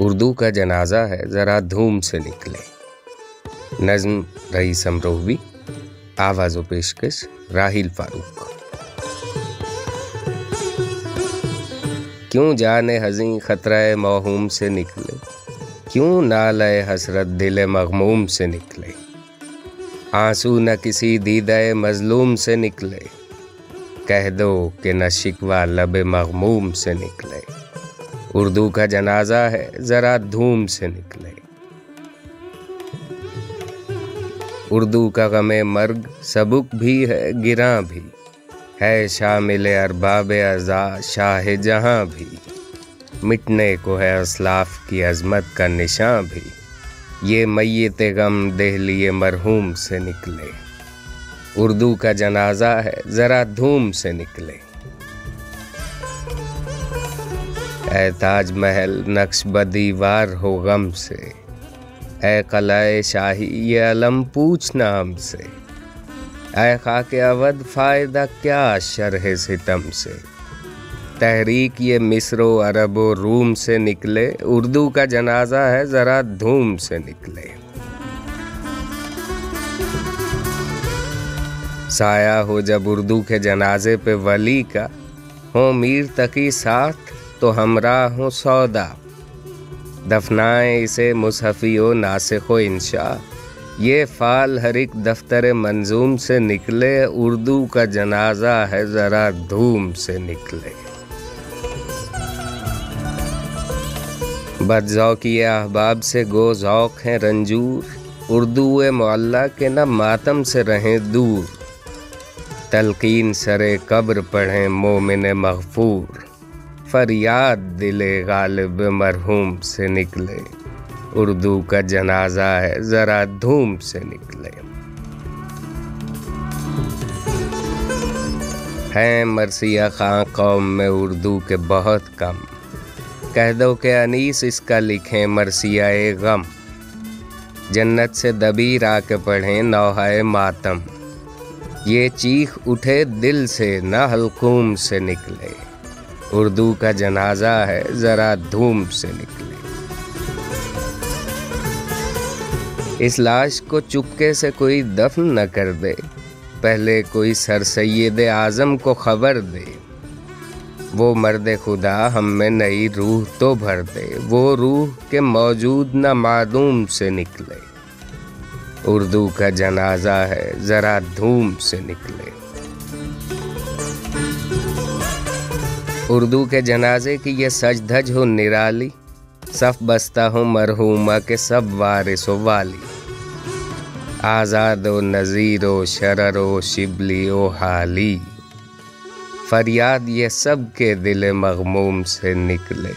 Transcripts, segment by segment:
اردو کا جنازہ ہے، ذرا دھوم سے نکلے۔ نظم رہی سمروہوی آواز و پیشکش راہیل فاروق۔ کیوں جانے حزیں خطرہ موہوم سے نکلے؟ کیوں نال حسرت دل مغموم سے نکلے؟ آنسو نہ کسی دیدہ مظلوم سے نکلے۔ کہہ دو کہ نہ شکوہ لب مغموم سے نکلے۔ اردو کا جنازہ ہے، ذرا دھوم سے نکلے۔ اردو کا غم مرگ سبک بھی ہے، گراں بھی۔ ہے شامل ارباب ازا شاہ جہاں بھی۔ مٹنے کو ہے اسلاف کی عظمت کا نشاں بھی۔ یہ میت غم دہلی مرحوم سے نکلے۔ اردو کا جنازہ ہے، ذرا دھوم سے نکلے۔ اے تاج محل، نقش بدیوار ہو غم سے۔ اے قلعہ شاہی یہ علم پوچھ نام سے۔ اے خاک اودھ، فائدہ کیا شرح ستم سے۔ تحریک یہ مصر و عرب و روم سے نکلے۔ اردو کا جنازہ ہے، ذرا دھوم سے نکلے۔ سایہ ہو جب اردو کے جنازے پہ ولی کا۔ ہو میر تقی ساتھ۔ تو ہمراہ ہوں سودا۔ دفنائیں اسے مصحفی و ناسخ و انشاء۔ یہ فال ہر ایک دفتر منظوم سے نکلے۔ اردو کا جنازہ ہے ذرا دھوم سے نکلے۔ بد ذوقی احباب سے گو ذوق ہیں رنجور۔ اردو معلّہ کے نہ ماتم سے رہیں دور۔ تلقین سر قبر پڑھیں مومن مغفور۔ فریاد دل غالب مرحوم سے نکلے۔ اردو کا جنازہ ہے، ذرا دھوم سے نکلے۔ ہیں مرثیہ خاں قوم میں اردو کے بہت کم۔ کہہ دو کہ انیس اس کا لکھیں مرثیہ غم۔ جنت سے دبیر آ کے پڑھیں نوحہ ماتم۔ یہ چیخ اٹھے دل سے، نہ حلقوم سے نکلے۔ اردو کا جنازہ ہے، ذرا دھوم سے نکلے۔ اس لاش کو چپکے سے کوئی دفن نہ کر دے، پہلے کوئی سر سید اعظم کو خبر دے۔ وہ مرد خدا ہم میں نئی روح تو بھر دے، وہ روح کے موجود نہ معدوم سے نکلے۔ اردو کا جنازہ ہے، ذرا دھوم سے نکلے۔ اردو کے جنازے کی یہ سج دھج ہو نرالی، صف بستہ ہوں مرحومہ کے سب وارث و والی۔ آزاد و نذیر و شرر و شبلی و حالی۔ فریاد یہ سب کے دل مغموم سے نکلے۔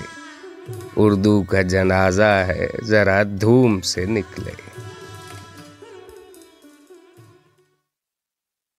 اردو کا جنازہ ہے، ذرا دھوم سے نکلے۔